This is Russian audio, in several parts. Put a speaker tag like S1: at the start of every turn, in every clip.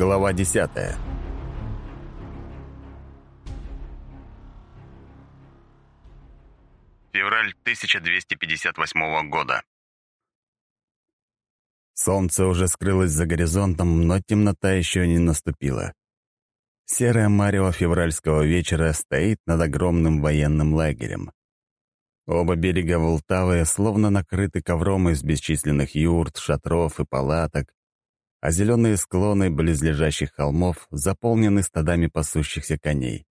S1: Глава 10
S2: Февраль 1258 года.
S1: Солнце уже скрылось за горизонтом, но темнота еще не наступила. Серая марево февральского вечера стоит над огромным военным лагерем. Оба берега Волтавы словно накрыты ковром из бесчисленных юрт, шатров и палаток, а зеленые склоны близлежащих холмов заполнены стадами пасущихся коней.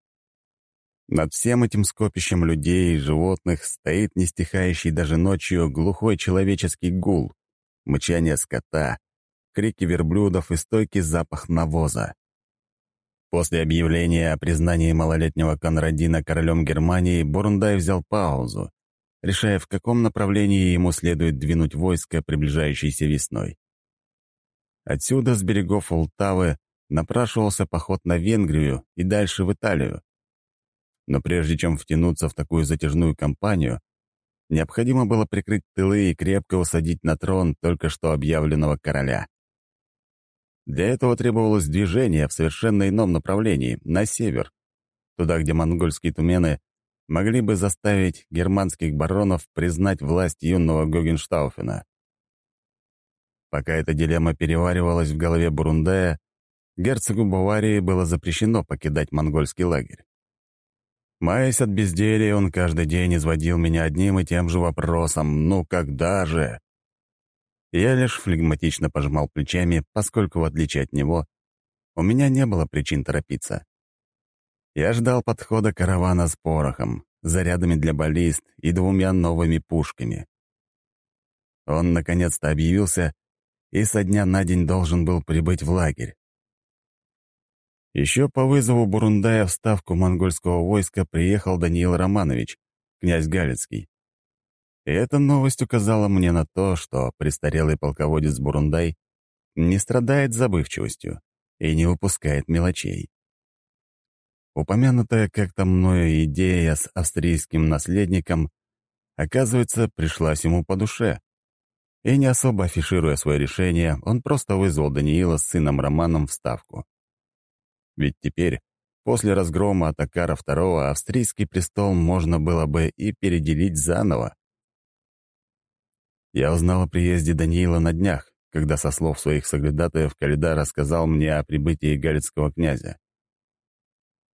S1: Над всем этим скопищем людей и животных стоит нестихающий даже ночью глухой человеческий гул, мычание скота, крики верблюдов и стойкий запах навоза. После объявления о признании малолетнего Конрадина королем Германии Бурундай взял паузу, решая, в каком направлении ему следует двинуть войско, приближающееся весной. Отсюда, с берегов Ултавы, напрашивался поход на Венгрию и дальше в Италию. Но прежде чем втянуться в такую затяжную кампанию, необходимо было прикрыть тылы и крепко усадить на трон только что объявленного короля. Для этого требовалось движение в совершенно ином направлении, на север, туда, где монгольские тумены могли бы заставить германских баронов признать власть юного Гогенштауфена. Пока эта дилемма переваривалась в голове Бурундая, герцогу Баварии было запрещено покидать монгольский лагерь. Маясь от безделия, он каждый день изводил меня одним и тем же вопросом «Ну когда же?». Я лишь флегматично пожимал плечами, поскольку, в отличие от него, у меня не было причин торопиться. Я ждал подхода каравана с порохом, зарядами для баллист и двумя новыми пушками. Он наконец-то объявился и со дня на день должен был прибыть в лагерь. Еще по вызову Бурундая в ставку монгольского войска приехал Даниил Романович, князь Галицкий. И эта новость указала мне на то, что престарелый полководец Бурундай не страдает забывчивостью и не упускает мелочей. Упомянутая как-то мною идея с австрийским наследником, оказывается, пришлась ему по душе. И не особо афишируя свое решение, он просто вызвал Даниила с сыном Романом в Ставку. Ведь теперь, после разгрома Атакара II, австрийский престол можно было бы и переделить заново. Я узнал о приезде Даниила на днях, когда со слов своих соглядатаев Каледа рассказал мне о прибытии галицкого князя.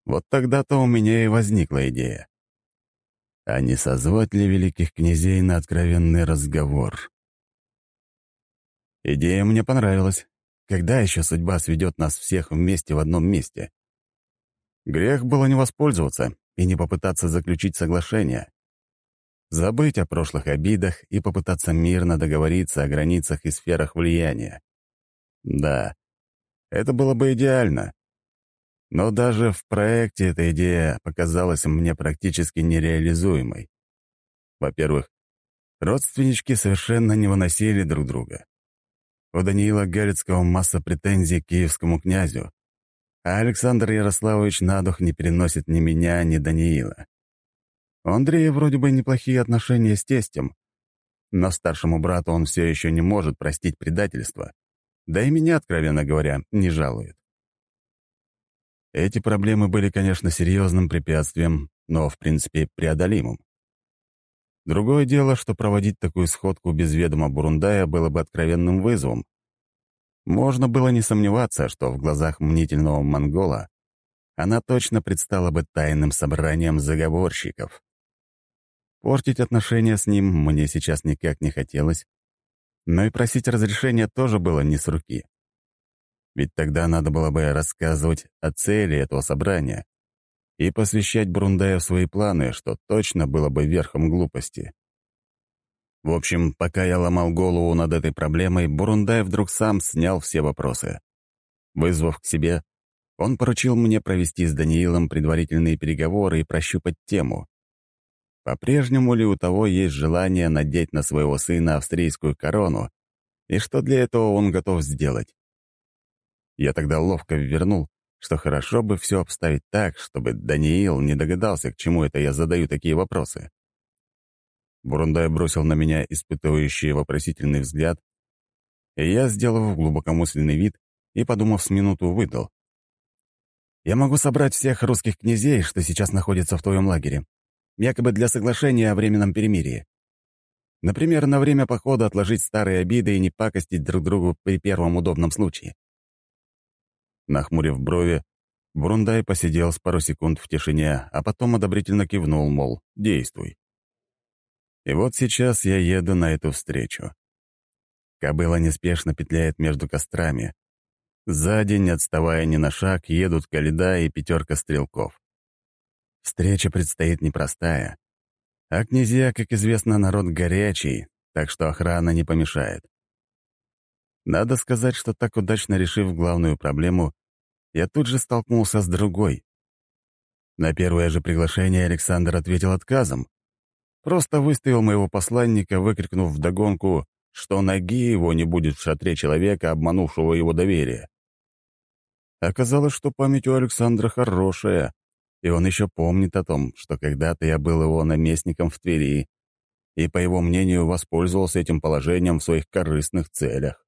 S1: Вот тогда-то у меня и возникла идея. А не созвать ли великих князей на откровенный разговор? Идея мне понравилась. Когда еще судьба сведет нас всех вместе в одном месте? Грех было не воспользоваться и не попытаться заключить соглашение забыть о прошлых обидах и попытаться мирно договориться о границах и сферах влияния. Да, это было бы идеально. Но даже в проекте эта идея показалась мне практически нереализуемой. Во-первых, родственнички совершенно не выносили друг друга. У Даниила Галицкого масса претензий к киевскому князю, а Александр Ярославович на дух не переносит ни меня, ни Даниила. У Андрея вроде бы неплохие отношения с тестем, но старшему брату он все еще не может простить предательство. Да и меня, откровенно говоря, не жалует. Эти проблемы были, конечно, серьезным препятствием, но, в принципе, преодолимым. Другое дело, что проводить такую сходку без ведома Бурундая было бы откровенным вызовом. Можно было не сомневаться, что в глазах мнительного монгола она точно предстала бы тайным собранием заговорщиков. Портить отношения с ним мне сейчас никак не хотелось, но и просить разрешения тоже было не с руки. Ведь тогда надо было бы рассказывать о цели этого собрания и посвящать Брундая в свои планы, что точно было бы верхом глупости. В общем, пока я ломал голову над этой проблемой, Бурундай вдруг сам снял все вопросы. Вызвав к себе, он поручил мне провести с Даниилом предварительные переговоры и прощупать тему. По-прежнему ли у того есть желание надеть на своего сына австрийскую корону, и что для этого он готов сделать? Я тогда ловко вернул, что хорошо бы все обставить так, чтобы Даниил не догадался, к чему это я задаю такие вопросы. Бурундай бросил на меня испытывающий вопросительный взгляд, и я, сделав глубокомысленный вид, и, подумав с минуту, выдал. «Я могу собрать всех русских князей, что сейчас находятся в твоем лагере, якобы для соглашения о временном перемирии. Например, на время похода отложить старые обиды и не пакостить друг другу при первом удобном случае». Нахмурив брови, Бурундай посидел с пару секунд в тишине, а потом одобрительно кивнул, мол, действуй. И вот сейчас я еду на эту встречу. Кобыла неспешно петляет между кострами. Сзади, не отставая ни на шаг, едут Каледа и пятерка стрелков. Встреча предстоит непростая. А князья, как известно, народ горячий, так что охрана не помешает. Надо сказать, что так удачно решив главную проблему, я тут же столкнулся с другой. На первое же приглашение Александр ответил отказом. Просто выставил моего посланника, выкрикнув вдогонку, что ноги его не будет в шатре человека, обманувшего его доверие. Оказалось, что память у Александра хорошая, и он еще помнит о том, что когда-то я был его наместником в Твери, и, по его мнению, воспользовался этим положением в своих корыстных целях.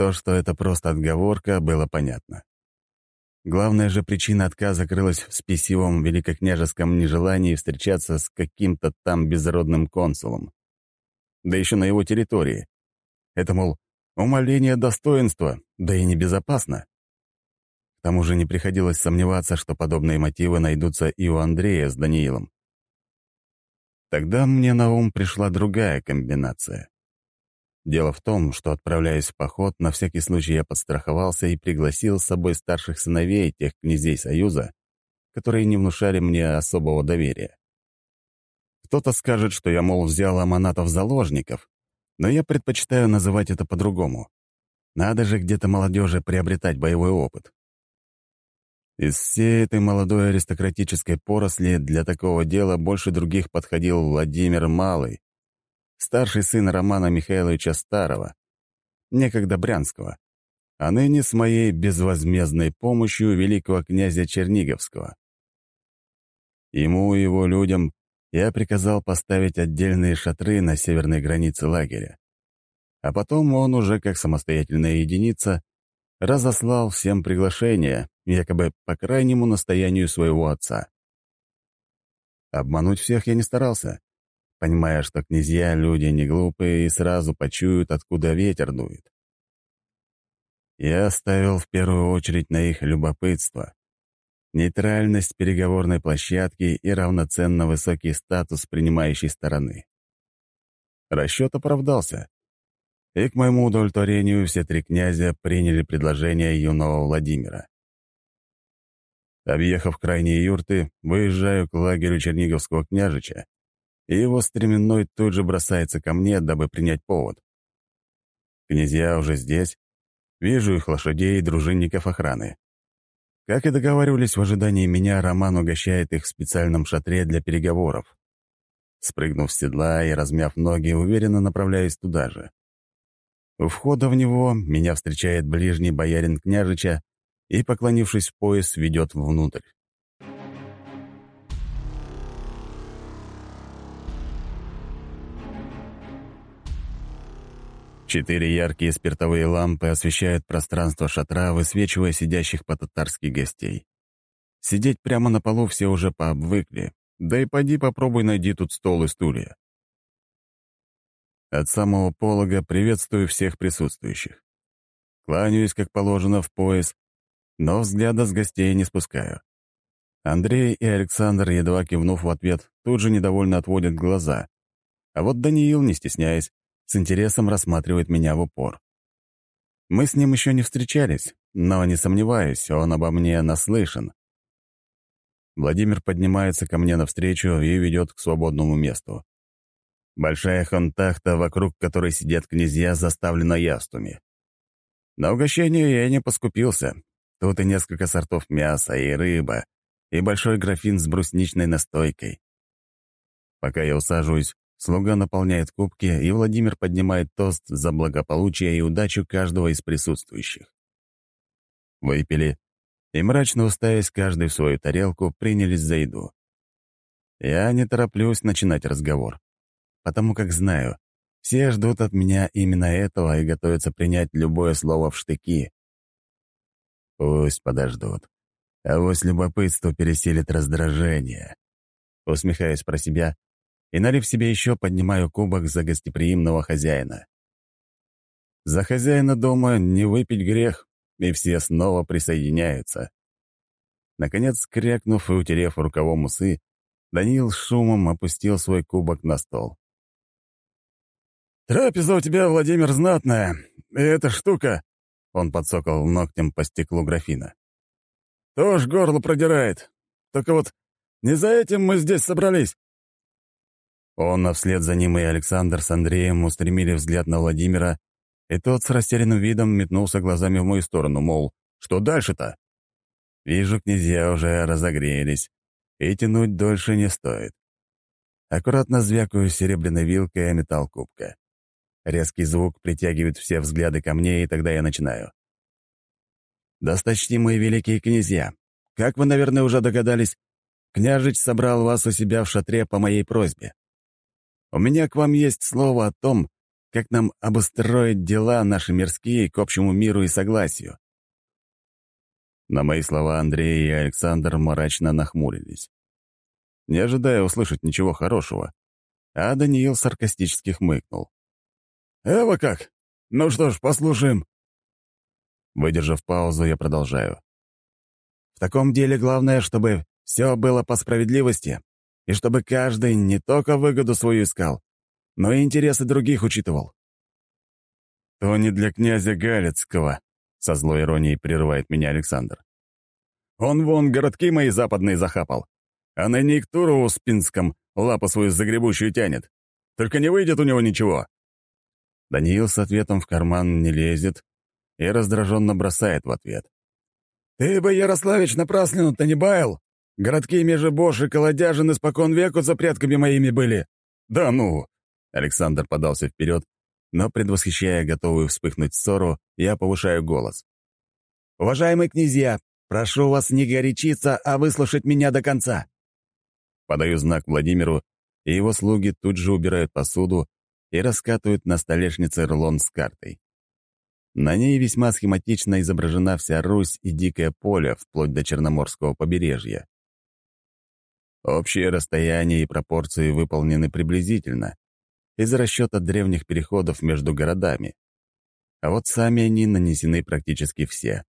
S1: То, что это просто отговорка, было понятно. Главная же причина отказа крылась в спесивом великокняжеском нежелании встречаться с каким-то там безродным консулом. Да еще на его территории. Это, мол, умаление достоинства, да и небезопасно. К тому же не приходилось сомневаться, что подобные мотивы найдутся и у Андрея с Даниилом. Тогда мне на ум пришла другая комбинация. Дело в том, что, отправляясь в поход, на всякий случай я подстраховался и пригласил с собой старших сыновей тех князей Союза, которые не внушали мне особого доверия. Кто-то скажет, что я, мол, взял аманатов заложников, но я предпочитаю называть это по-другому. Надо же где-то молодежи приобретать боевой опыт. Из всей этой молодой аристократической поросли для такого дела больше других подходил Владимир Малый, старший сын Романа Михайловича Старого, некогда Брянского, а ныне с моей безвозмездной помощью великого князя Черниговского. Ему и его людям я приказал поставить отдельные шатры на северной границе лагеря. А потом он уже, как самостоятельная единица, разослал всем приглашения, якобы по крайнему настоянию своего отца. Обмануть всех я не старался понимая, что князья — люди не глупые и сразу почуют, откуда ветер дует. Я ставил в первую очередь на их любопытство, нейтральность переговорной площадки и равноценно высокий статус принимающей стороны. Расчет оправдался, и к моему удовлетворению все три князя приняли предложение юного Владимира. Объехав крайние юрты, выезжаю к лагерю Черниговского княжича, и его стременной тут же бросается ко мне, дабы принять повод. Князья уже здесь. Вижу их лошадей и дружинников охраны. Как и договаривались, в ожидании меня Роман угощает их в специальном шатре для переговоров. Спрыгнув с седла и размяв ноги, уверенно направляюсь туда же. У входа в него меня встречает ближний боярин княжича и, поклонившись в пояс, ведет внутрь. Четыре яркие спиртовые лампы освещают пространство шатра, высвечивая сидящих по-татарски гостей. Сидеть прямо на полу все уже пообвыкли, да и поди попробуй найди тут стол и стулья. От самого полога приветствую всех присутствующих. Кланяюсь, как положено, в пояс, но взгляда с гостей не спускаю. Андрей и Александр, едва кивнув в ответ, тут же недовольно отводят глаза. А вот Даниил, не стесняясь, с интересом рассматривает меня в упор. Мы с ним еще не встречались, но, не сомневаюсь, он обо мне наслышан. Владимир поднимается ко мне навстречу и ведет к свободному месту. Большая хантахта, вокруг которой сидят князья, заставлена ястуми. На угощение я не поскупился. Тут и несколько сортов мяса, и рыба, и большой графин с брусничной настойкой. Пока я усаживаюсь, Слуга наполняет кубки, и Владимир поднимает тост за благополучие и удачу каждого из присутствующих. Выпили, и, мрачно уставясь каждый в свою тарелку, принялись за еду. Я не тороплюсь начинать разговор, потому как знаю, Все ждут от меня именно этого и готовятся принять любое слово в штыки. Пусть подождут. А вось любопытство пересилит раздражение. Усмехаюсь про себя и, налив себе еще, поднимаю кубок за гостеприимного хозяина. За хозяина дома не выпить грех, и все снова присоединяются. Наконец, крякнув и утерев рукавом усы, Даниил с шумом опустил свой кубок на стол. «Трапеза у тебя, Владимир, знатная. И эта штука...» Он подсокал ногтем по стеклу графина. «Тоже горло продирает. Только вот не за этим мы здесь собрались». Он, а вслед за ним и Александр с Андреем устремили взгляд на Владимира, и тот с растерянным видом метнулся глазами в мою сторону, мол, что дальше-то? Вижу, князья уже разогрелись, и тянуть дольше не стоит. Аккуратно звякаю серебряной вилкой о металл кубка. Резкий звук притягивает все взгляды ко мне, и тогда я начинаю. «Досточтимые великие князья, как вы, наверное, уже догадались, княжич собрал вас у себя в шатре по моей просьбе. У меня к вам есть слово о том, как нам обустроить дела наши мирские к общему миру и согласию». На мои слова Андрей и Александр мрачно нахмурились, не ожидая услышать ничего хорошего, а Даниил саркастически хмыкнул. «Эва как? Ну что ж, послушаем». Выдержав паузу, я продолжаю. «В таком деле главное, чтобы все было по справедливости, и чтобы каждый не только выгоду свою искал, но и интересы других учитывал». «То не для князя Галицкого», — со злой иронией прерывает меня Александр. «Он вон городки мои западные захапал, а на Никтуру в Спинском лапу свою загребущую тянет. Только не выйдет у него ничего. Даниил с ответом в карман не лезет и раздраженно бросает в ответ. «Ты бы, Ярославич, напраслину-то не баял? Городки Межебош и Колодяжин испокон веку за предками моими были». «Да ну!» Александр подался вперед, но, предвосхищая готовую вспыхнуть ссору, я повышаю голос. «Уважаемые князья, прошу вас не горячиться, а выслушать меня до конца». Подаю знак Владимиру, и его слуги тут же убирают посуду и раскатывают на столешнице рулон с картой. На ней весьма схематично изображена вся Русь и дикое поле, вплоть до Черноморского побережья. Общие расстояния и пропорции выполнены приблизительно, из расчета древних переходов между городами. А вот сами они нанесены практически все.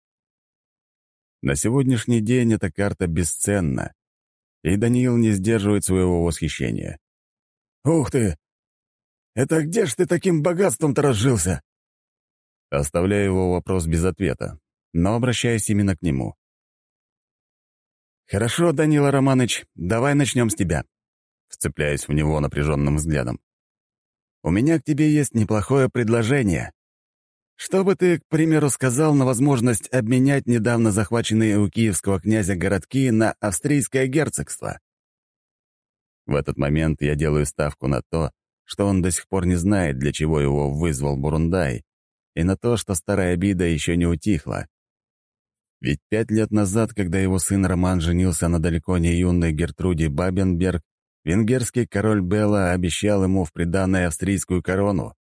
S1: На сегодняшний день эта карта бесценна, и Даниил не сдерживает своего восхищения. «Ух ты! Это где ж ты таким богатством-то разжился?» Оставляю его вопрос без ответа, но обращаюсь именно к нему. «Хорошо, Данила Романович, давай начнем с тебя», вцепляясь в него напряженным взглядом. «У меня к тебе есть неплохое предложение. Что бы ты, к примеру, сказал на возможность обменять недавно захваченные у киевского князя городки на австрийское герцогство?» В этот момент я делаю ставку на то, что он до сих пор не знает, для чего его вызвал Бурундай, и на то, что старая обида еще не утихла. Ведь пять лет назад, когда его сын Роман женился на далеко не юной Гертруде Бабенберг, венгерский король Белла обещал ему в приданное австрийскую корону.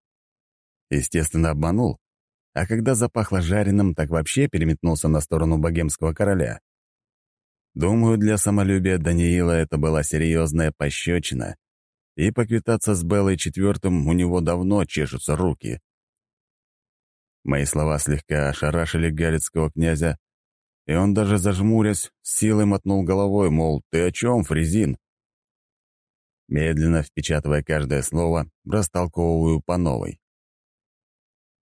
S1: Естественно, обманул, а когда запахло жареным, так вообще переметнулся на сторону богемского короля. Думаю, для самолюбия Даниила это была серьезная пощечина, и поквитаться с Беллой четвертым у него давно чешутся руки. Мои слова слегка ошарашили галицкого князя, и он даже зажмурясь, силой мотнул головой, мол, «Ты о чем, Фрезин?» Медленно впечатывая каждое слово, растолковываю по новой.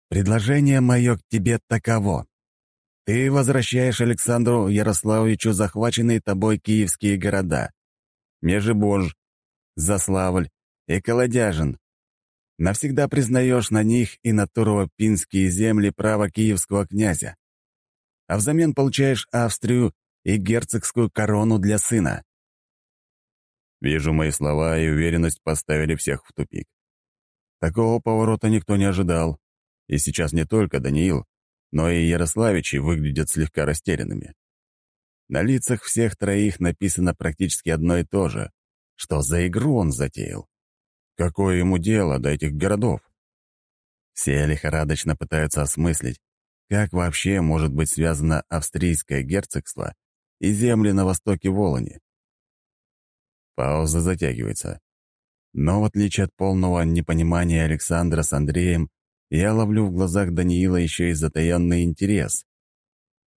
S1: «Предложение мое к тебе таково. Ты возвращаешь Александру Ярославовичу захваченные тобой киевские города. Межебож, Заславль и Колодяжин. Навсегда признаешь на них и на Турово-Пинские земли право киевского князя. А взамен получаешь Австрию и герцогскую корону для сына. Вижу, мои слова и уверенность поставили всех в тупик. Такого поворота никто не ожидал. И сейчас не только Даниил, но и Ярославичи выглядят слегка растерянными. На лицах всех троих написано практически одно и то же. Что за игру он затеял? Какое ему дело до этих городов? Все лихорадочно пытаются осмыслить, как вообще может быть связано австрийское герцогство и земли на востоке Волони. Пауза затягивается. Но в отличие от полного непонимания Александра с Андреем, я ловлю в глазах Даниила еще и затаенный интерес.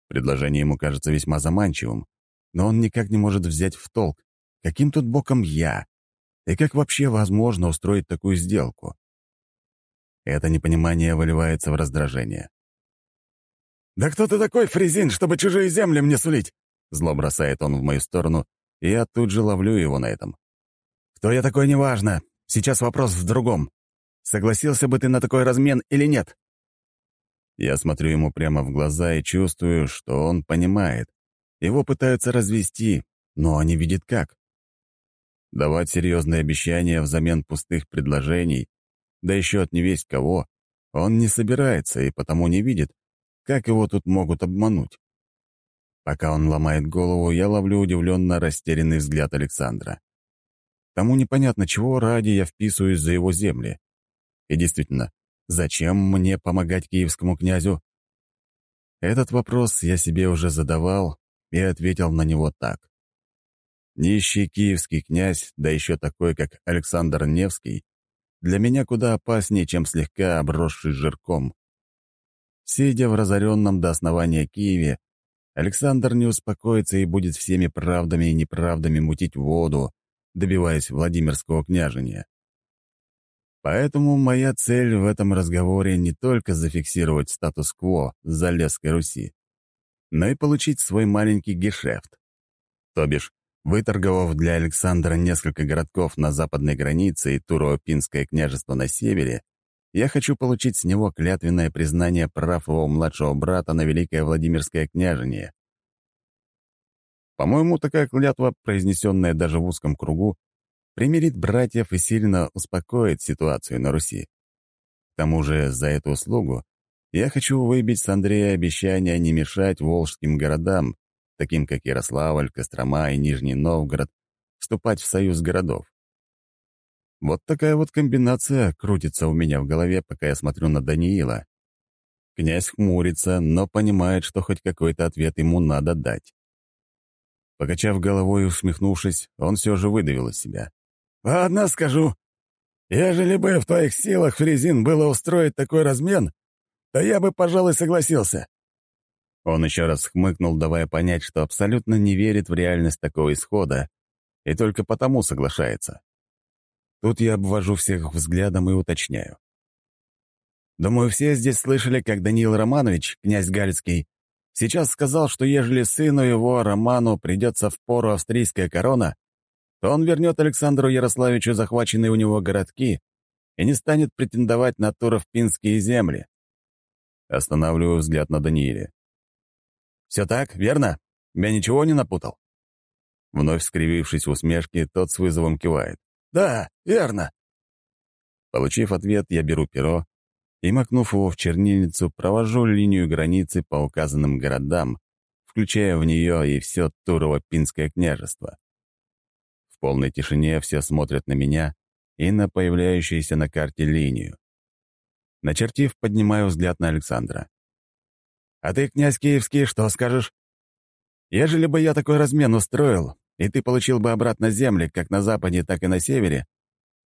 S1: Предложение ему кажется весьма заманчивым, но он никак не может взять в толк, каким тут боком я, и как вообще возможно устроить такую сделку. Это непонимание выливается в раздражение. «Да кто ты такой, Фрезин, чтобы чужие земли мне сулить?» Зло бросает он в мою сторону, и я тут же ловлю его на этом. «Кто я такой, неважно. Сейчас вопрос в другом. Согласился бы ты на такой размен или нет?» Я смотрю ему прямо в глаза и чувствую, что он понимает. Его пытаются развести, но не видит как. Давать серьезные обещания взамен пустых предложений, да еще от невесть кого, он не собирается и потому не видит, как его тут могут обмануть. Пока он ломает голову, я ловлю удивленно растерянный взгляд Александра. Тому непонятно, чего ради я вписываюсь за его земли. И действительно, зачем мне помогать киевскому князю? Этот вопрос я себе уже задавал и ответил на него так. Нищий киевский князь, да еще такой, как Александр Невский, для меня куда опаснее, чем слегка обросший жирком. Сидя в разоренном до основания Киеве, Александр не успокоится и будет всеми правдами и неправдами мутить воду, добиваясь Владимирского княжения. Поэтому моя цель в этом разговоре не только зафиксировать статус-кво Залесской Руси, но и получить свой маленький гешефт. То бишь, выторговав для Александра несколько городков на западной границе и Туро-Пинское княжество на севере, я хочу получить с него клятвенное признание прав его младшего брата на Великое Владимирское княжение. По-моему, такая клятва, произнесенная даже в узком кругу, примирит братьев и сильно успокоит ситуацию на Руси. К тому же за эту услугу я хочу выбить с Андрея обещание не мешать волжским городам, таким как Ярославль, Кострома и Нижний Новгород, вступать в союз городов. Вот такая вот комбинация крутится у меня в голове, пока я смотрю на Даниила. Князь хмурится, но понимает, что хоть какой-то ответ ему надо дать. Покачав головой и усмехнувшись, он все же выдавил из себя. «Ладно, скажу. Ежели бы в твоих силах, Фрезин, было устроить такой размен, то я бы, пожалуй, согласился». Он еще раз хмыкнул, давая понять, что абсолютно не верит в реальность такого исхода и только потому соглашается. Тут я обвожу всех взглядом и уточняю. Думаю, все здесь слышали, как Даниил Романович, князь Галицкий, сейчас сказал, что ежели сыну его, Роману, придется в пору австрийская корона, то он вернет Александру Ярославичу захваченные у него городки и не станет претендовать на Туров-Пинские земли. Останавливаю взгляд на Данииле. «Все так, верно? Я ничего не напутал?» Вновь скривившись в усмешке, тот с вызовом кивает. «Да, верно». Получив ответ, я беру перо и, макнув его в чернильницу, провожу линию границы по указанным городам, включая в нее и все Турово-Пинское княжество. В полной тишине все смотрят на меня и на появляющуюся на карте линию. Начертив, поднимаю взгляд на Александра. «А ты, князь Киевский, что скажешь? Ежели бы я такой размен устроил, и ты получил бы обратно земли как на западе, так и на севере,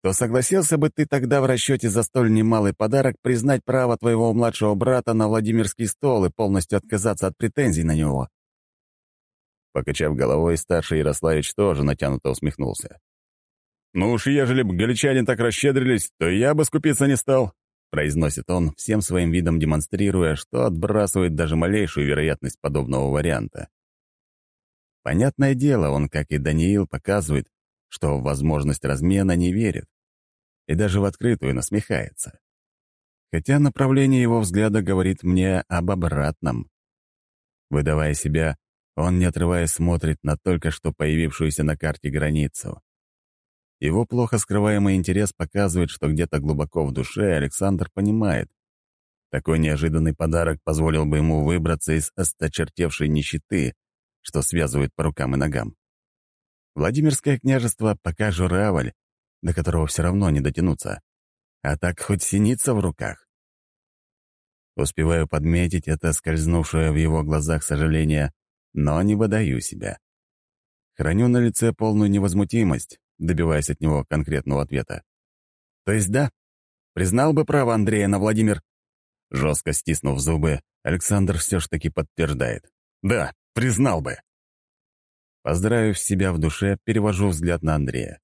S1: то согласился бы ты тогда в расчете за столь немалый подарок признать право твоего младшего брата на Владимирский стол и полностью отказаться от претензий на него?» Покачав головой, старший Ярославич тоже натянуто усмехнулся. «Ну уж ежели бы галичане так расщедрились, то я бы скупиться не стал произносит он, всем своим видом демонстрируя, что отбрасывает даже малейшую вероятность подобного варианта. Понятное дело, он, как и Даниил, показывает, что в возможность размена не верит и даже в открытую насмехается. Хотя направление его взгляда говорит мне об обратном. Выдавая себя, он, не отрываясь, смотрит на только что появившуюся на карте границу. Его плохо скрываемый интерес показывает, что где-то глубоко в душе Александр понимает. Такой неожиданный подарок позволил бы ему выбраться из осточертевшей нищеты, что связывает по рукам и ногам. Владимирское княжество пока журавль, до которого все равно не дотянуться. А так хоть синица в руках. Успеваю подметить это скользнувшее в его глазах сожаление, но не выдаю себя. Храню на лице полную невозмутимость, добиваясь от него конкретного ответа. «То есть да? Признал бы право Андрея на Владимир?» Жестко стиснув зубы, Александр все ж таки подтверждает. «Да, признал бы». Поздравив себя в душе, перевожу взгляд на Андрея.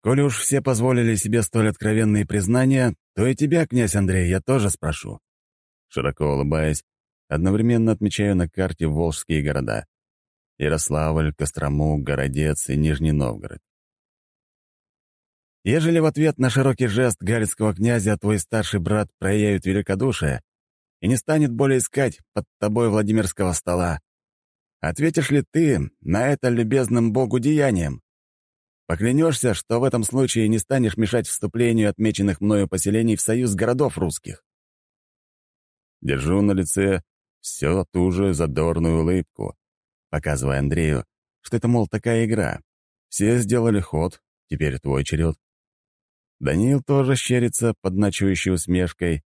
S1: «Коли уж все позволили себе столь откровенные признания, то и тебя, князь Андрей, я тоже спрошу». Широко улыбаясь, одновременно отмечаю на карте волжские города. Ярославль, Кострому, Городец и Нижний Новгород. Ежели в ответ на широкий жест галицкого князя твой старший брат проявит великодушие и не станет более искать под тобой Владимирского стола, ответишь ли ты на это любезным Богу деянием? Поклянешься, что в этом случае не станешь мешать вступлению отмеченных мною поселений в союз городов русских. Держу на лице все ту же задорную улыбку, показывая Андрею, что это, мол, такая игра. Все сделали ход, теперь твой черед. Даниил тоже щерится под ночующей усмешкой,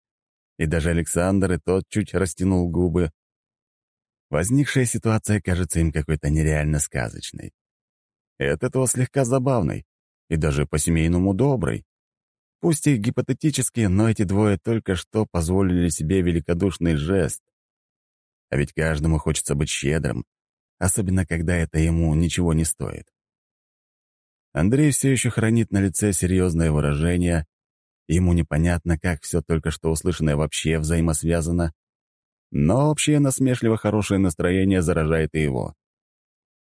S1: и даже Александр и тот чуть растянул губы. Возникшая ситуация кажется им какой-то нереально сказочной и от этого слегка забавной и даже по-семейному доброй. Пусть и гипотетически, но эти двое только что позволили себе великодушный жест. А ведь каждому хочется быть щедрым, особенно когда это ему ничего не стоит. Андрей все еще хранит на лице серьезное выражение, ему непонятно, как все только что услышанное вообще взаимосвязано, но общее насмешливо хорошее настроение заражает и его.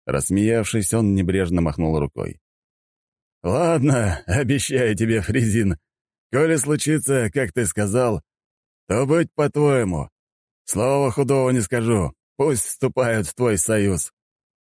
S1: Рассмеявшись, он небрежно махнул рукой. «Ладно, обещаю тебе, Фризин. Коли случится, как ты сказал, то быть по-твоему. Слова худого не скажу. Пусть вступают в твой союз».